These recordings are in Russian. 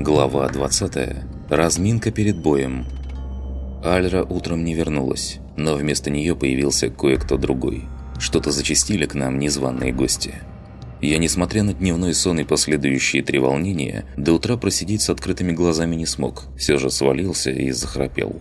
Глава 20. Разминка перед боем. Альра утром не вернулась, но вместо нее появился кое-кто другой. Что-то зачастили к нам незваные гости. Я, несмотря на дневной сон и последующие треволнения, до утра просидеть с открытыми глазами не смог, все же свалился и захрапел.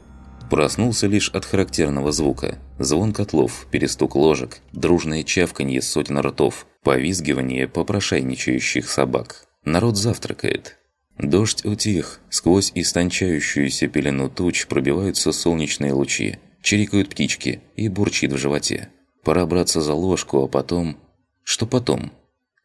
Проснулся лишь от характерного звука. Звон котлов, перестук ложек, дружное чавканье сотен ртов, повизгивание попрошайничающих собак. Народ завтракает. Дождь утих, сквозь истончающуюся пелену туч пробиваются солнечные лучи, чирикают птички и бурчит в животе. Пора браться за ложку, а потом... Что потом?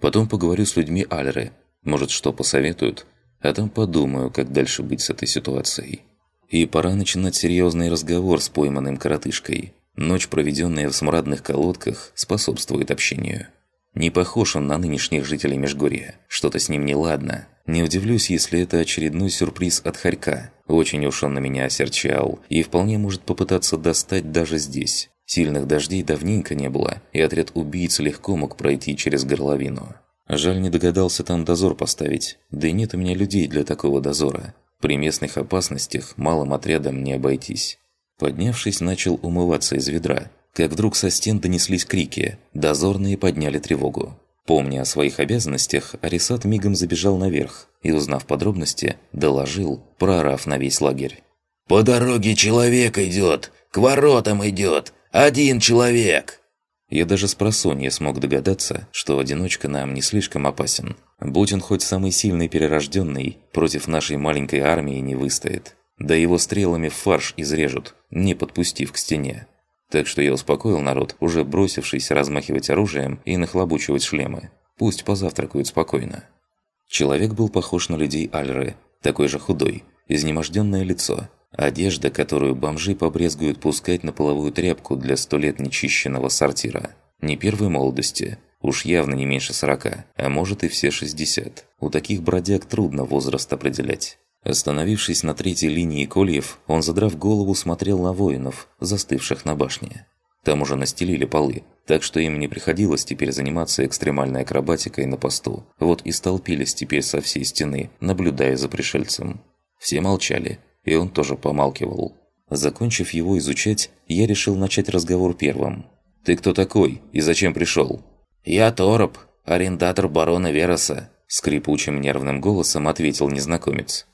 Потом поговорю с людьми Альры. Может, что посоветуют? А там подумаю, как дальше быть с этой ситуацией. И пора начинать серьезный разговор с пойманным коротышкой. Ночь, проведенная в смрадных колодках, способствует общению. Не похож он на нынешних жителей Межгорья. Что-то с ним неладно. Не удивлюсь, если это очередной сюрприз от Харька. Очень уж он на меня осерчал. И вполне может попытаться достать даже здесь. Сильных дождей давненько не было, и отряд убийц легко мог пройти через горловину. Жаль, не догадался там дозор поставить. Да и нет у меня людей для такого дозора. При местных опасностях малым отрядом не обойтись. Поднявшись, начал умываться из ведра, как вдруг со стен донеслись крики, дозорные подняли тревогу. Помня о своих обязанностях, Арисат мигом забежал наверх и, узнав подробности, доложил, проорав на весь лагерь. «По дороге человек идет! К воротам идет! Один человек!» Я даже с просонья смог догадаться, что одиночка нам не слишком опасен. Будь он хоть самый сильный перерожденный, против нашей маленькой армии не выстоит. Да его стрелами фарш изрежут, не подпустив к стене. Так что я успокоил народ, уже бросившись размахивать оружием и нахлобучивать шлемы. Пусть позавтракают спокойно. Человек был похож на людей Альры, такой же худой, изнеможденное лицо, Одежда, которую бомжи побрезгуют пускать на половую тряпку для сто лет нечищенного сортира. Не первой молодости, уж явно не меньше сорока, а может и все шестьдесят. У таких бродяг трудно возраст определять. Остановившись на третьей линии кольев, он, задрав голову, смотрел на воинов, застывших на башне. Там уже настелили полы, так что им не приходилось теперь заниматься экстремальной акробатикой на посту. Вот и столпились теперь со всей стены, наблюдая за пришельцем. Все молчали, и он тоже помалкивал. Закончив его изучать, я решил начать разговор первым. «Ты кто такой и зачем пришел?» «Я Тороп, арендатор барона Вероса», – скрипучим нервным голосом ответил незнакомец.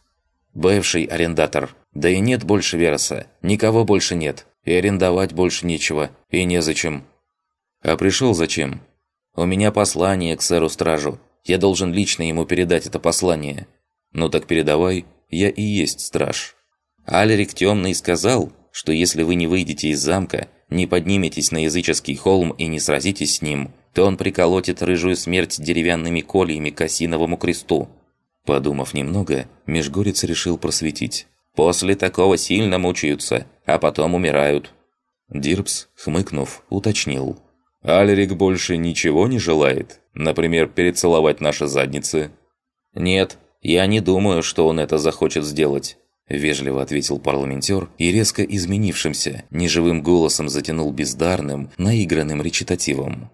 «Бывший арендатор. Да и нет больше Вероса. Никого больше нет. И арендовать больше нечего. И незачем». «А пришел зачем?» «У меня послание к сэру-стражу. Я должен лично ему передать это послание». «Ну так передавай. Я и есть страж». Алерик Темный сказал, что если вы не выйдете из замка, не подниметесь на языческий холм и не сразитесь с ним, то он приколотит рыжую смерть деревянными кольями к осиновому кресту. Подумав немного, Межгорец решил просветить. После такого сильно мучаются, а потом умирают. Дирбс, хмыкнув, уточнил. «Алерик больше ничего не желает? Например, перецеловать наши задницы?» «Нет, я не думаю, что он это захочет сделать. Вежливо ответил парламентер и резко изменившимся, неживым голосом затянул бездарным, наигранным речитативом.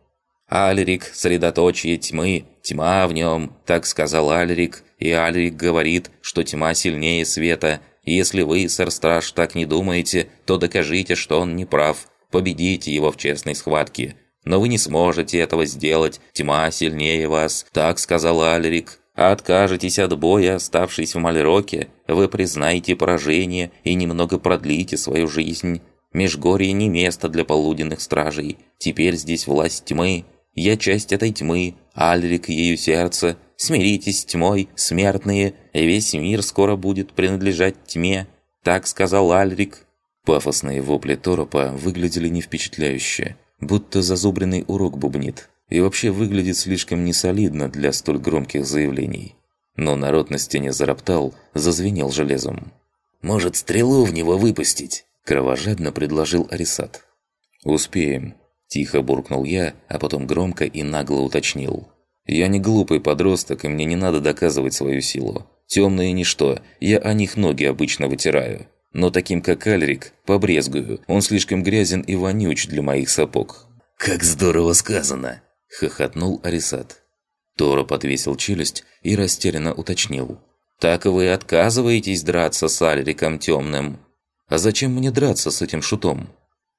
«Альрик – средоточие тьмы, тьма в нем», – так сказал Альрик, и Альрик говорит, что тьма сильнее света. Если вы, сэр-страж, так не думаете, то докажите, что он не прав, победите его в честной схватке. Но вы не сможете этого сделать, тьма сильнее вас, так сказал Альрик. А откажетесь от боя, оставшись в Мальроке, вы признаете поражение и немного продлите свою жизнь. Межгорье не место для полуденных стражей. Теперь здесь власть тьмы. Я часть этой тьмы, Альрик ею сердце. Смиритесь с тьмой, смертные, весь мир скоро будет принадлежать тьме. Так сказал Альрик. Пафосные вопли Торопа выглядели не впечатляюще, будто зазубренный урок бубнит и вообще выглядит слишком несолидно для столь громких заявлений. Но народ на стене зароптал, зазвенел железом. «Может, стрелу в него выпустить?» – кровожадно предложил Арисат. «Успеем», – тихо буркнул я, а потом громко и нагло уточнил. «Я не глупый подросток, и мне не надо доказывать свою силу. Темные ничто, я о них ноги обычно вытираю. Но таким как Альрик, побрезгую, он слишком грязен и вонюч для моих сапог». «Как здорово сказано!» – хохотнул Арисат. Торо подвесил челюсть и растерянно уточнил. Так вы отказываетесь драться с Альриком Темным? А зачем мне драться с этим шутом?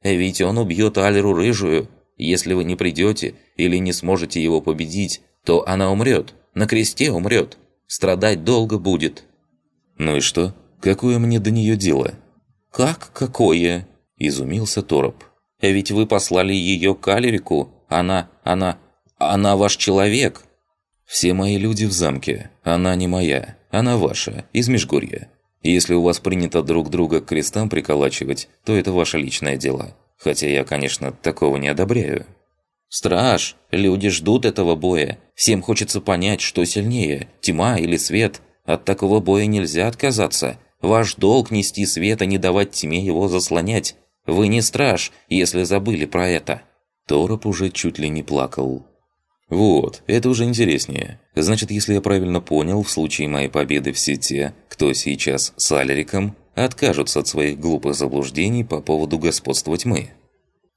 Ведь он убьет Альру Рыжую. Если вы не придете или не сможете его победить, то она умрет. На кресте умрет. Страдать долго будет. Ну и что? Какое мне до нее дело? Как какое? Изумился Тороп. Ведь вы послали ее к Алерику. Она, она, она ваш человек. Все мои люди в замке. Она не моя. Она ваша, из Межгорья. Если у вас принято друг друга к крестам приколачивать, то это ваше личное дело. Хотя я, конечно, такого не одобряю. Страж, люди ждут этого боя. Всем хочется понять, что сильнее, тьма или свет. От такого боя нельзя отказаться. Ваш долг нести свет, а не давать тьме его заслонять. Вы не страж, если забыли про это». Тороп уже чуть ли не плакал. «Вот, это уже интереснее. Значит, если я правильно понял, в случае моей победы все те, кто сейчас с Алериком, откажутся от своих глупых заблуждений по поводу господства тьмы».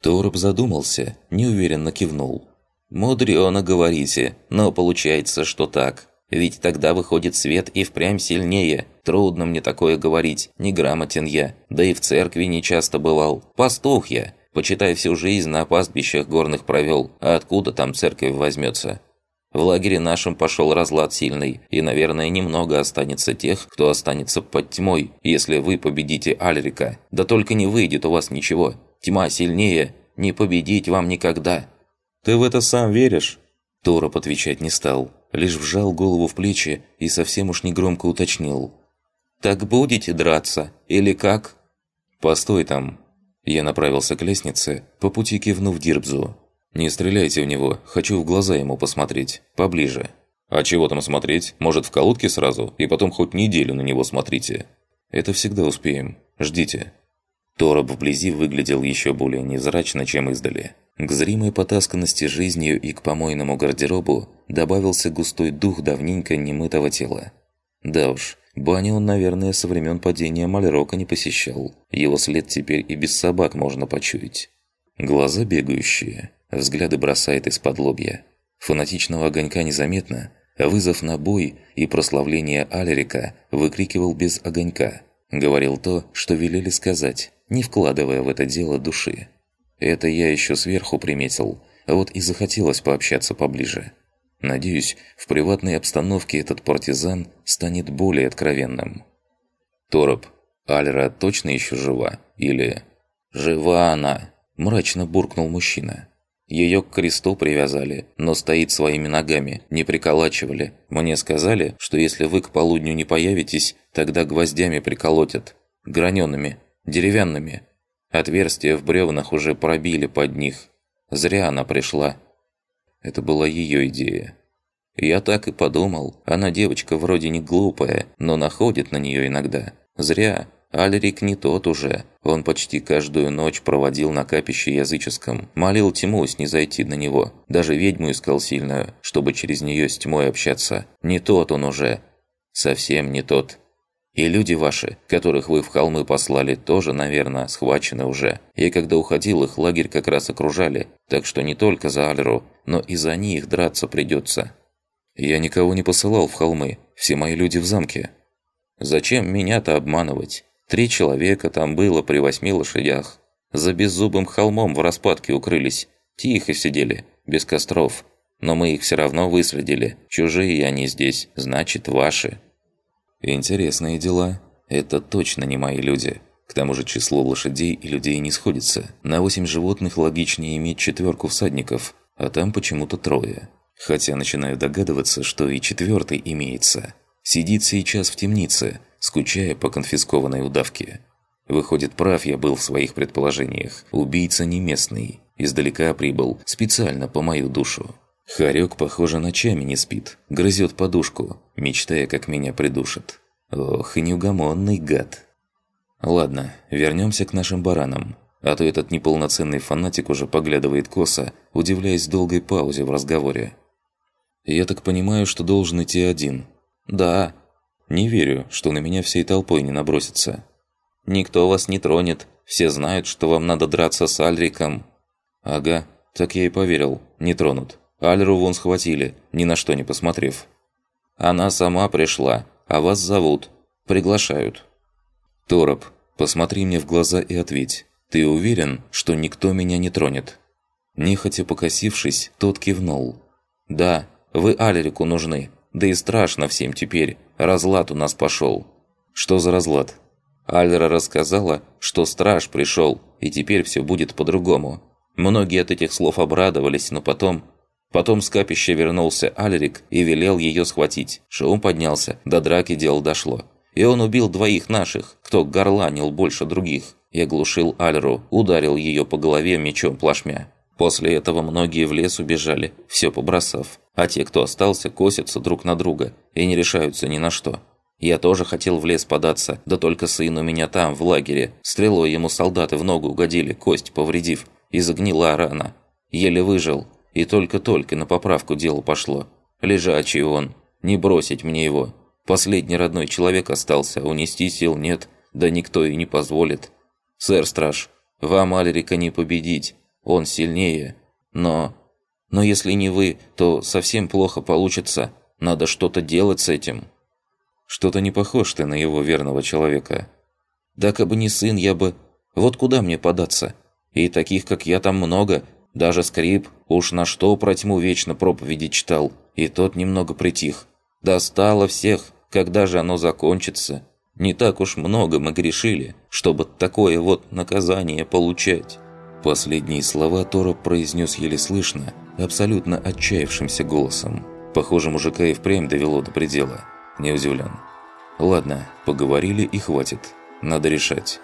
Тороп задумался, неуверенно кивнул. «Мудрёно говорите, но получается, что так. Ведь тогда выходит свет и впрямь сильнее. Трудно мне такое говорить, неграмотен я. Да и в церкви не часто бывал. Пастух я. Почитай, всю жизнь на пастбищах горных провел. А откуда там церковь возьмется? В лагере нашем пошел разлад сильный, и, наверное, немного останется тех, кто останется под тьмой, если вы победите Альрика. Да только не выйдет у вас ничего. Тьма сильнее, не победить вам никогда». «Ты в это сам веришь?» Тороп отвечать не стал лишь вжал голову в плечи и совсем уж негромко уточнил. «Так будете драться? Или как?» «Постой там!» Я направился к лестнице, по пути кивнув Дирбзу. «Не стреляйте в него, хочу в глаза ему посмотреть, поближе». «А чего там смотреть? Может, в колодке сразу, и потом хоть неделю на него смотрите?» «Это всегда успеем. Ждите». Тороп вблизи выглядел еще более невзрачно, чем издали. К зримой потасканности жизнью и к помойному гардеробу добавился густой дух давненько немытого тела. Да уж, баню он, наверное, со времен падения Мальрока не посещал. Его след теперь и без собак можно почуять. Глаза бегающие, взгляды бросает из-под лобья. Фанатичного огонька незаметно, вызов на бой и прославление Алерика выкрикивал без огонька. Говорил то, что велели сказать, не вкладывая в это дело души. Это я еще сверху приметил, а вот и захотелось пообщаться поближе. Надеюсь, в приватной обстановке этот партизан станет более откровенным. «Тороп, Альра точно еще жива? Или...» «Жива она!» – мрачно буркнул мужчина. Ее к кресту привязали, но стоит своими ногами, не приколачивали. Мне сказали, что если вы к полудню не появитесь, тогда гвоздями приколотят. Гранеными, деревянными. Отверстия в бревнах уже пробили под них. Зря она пришла. Это была ее идея. Я так и подумал. Она девочка вроде не глупая, но находит на нее иногда. Зря. Альрик не тот уже. Он почти каждую ночь проводил на капище языческом. Молил тьму снизойти на него. Даже ведьму искал сильную, чтобы через нее с тьмой общаться. Не тот он уже. Совсем не тот. И люди ваши, которых вы в холмы послали, тоже, наверное, схвачены уже. Я когда уходил, их лагерь как раз окружали, так что не только за Альру, но и за них драться придется. Я никого не посылал в холмы, все мои люди в замке. Зачем меня-то обманывать? Три человека там было при восьми лошадях. За беззубым холмом в распадке укрылись. Тихо сидели, без костров. Но мы их все равно выследили. Чужие они здесь, значит, ваши. Интересные дела. Это точно не мои люди. К тому же число лошадей и людей не сходится. На восемь животных логичнее иметь четверку всадников, а там почему-то трое. Хотя начинаю догадываться, что и четвертый имеется. Сидит сейчас в темнице, скучая по конфискованной удавке. Выходит, прав я был в своих предположениях. Убийца не местный. Издалека прибыл, специально по мою душу. Харек, похоже, ночами не спит, грызет подушку, мечтая, как меня придушит. Ох, и неугомонный гад. Ладно, вернемся к нашим баранам. А то этот неполноценный фанатик уже поглядывает косо, удивляясь долгой паузе в разговоре. Я так понимаю, что должен идти один. Да. Не верю, что на меня всей толпой не набросится. Никто вас не тронет. Все знают, что вам надо драться с Альриком. Ага, так я и поверил. Не тронут. Альру вон схватили, ни на что не посмотрев. Она сама пришла. а вас зовут, приглашают». «Тороп, посмотри мне в глаза и ответь. Ты уверен, что никто меня не тронет?» Нехотя покосившись, тот кивнул. «Да, вы Алерику нужны. Да и страшно всем теперь. Разлад у нас пошел». «Что за разлад?» Альра рассказала, что страж пришел, и теперь все будет по-другому. Многие от этих слов обрадовались, но потом... Потом с капища вернулся Альрик и велел ее схватить. Шум поднялся, до драки дело дошло. И он убил двоих наших, кто горланил больше других. И оглушил Альру, ударил ее по голове мечом плашмя. После этого многие в лес убежали, все побросав. А те, кто остался, косятся друг на друга и не решаются ни на что. Я тоже хотел в лес податься, да только сын у меня там, в лагере. Стрелой ему солдаты в ногу угодили, кость повредив, и загнила рана. Еле выжил, и только-только на поправку дело пошло. Лежачий он, не бросить мне его. Последний родной человек остался, унести сил нет, да никто и не позволит. Сэр Страж, вам Альрика не победить, он сильнее. Но... Но если не вы, то совсем плохо получится. Надо что-то делать с этим». Что-то не похож ты на его верного человека. Да как бы не сын, я бы... Вот куда мне податься? И таких, как я, там много. Даже скрип, уж на что про тьму вечно проповеди читал. И тот немного притих. Достало всех, когда же оно закончится. Не так уж много мы грешили, чтобы такое вот наказание получать. Последние слова Тора произнес еле слышно, абсолютно отчаявшимся голосом. Похоже, мужика и впрямь довело до предела не удивлен. Ладно, поговорили и хватит. Надо решать.